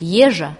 ежа.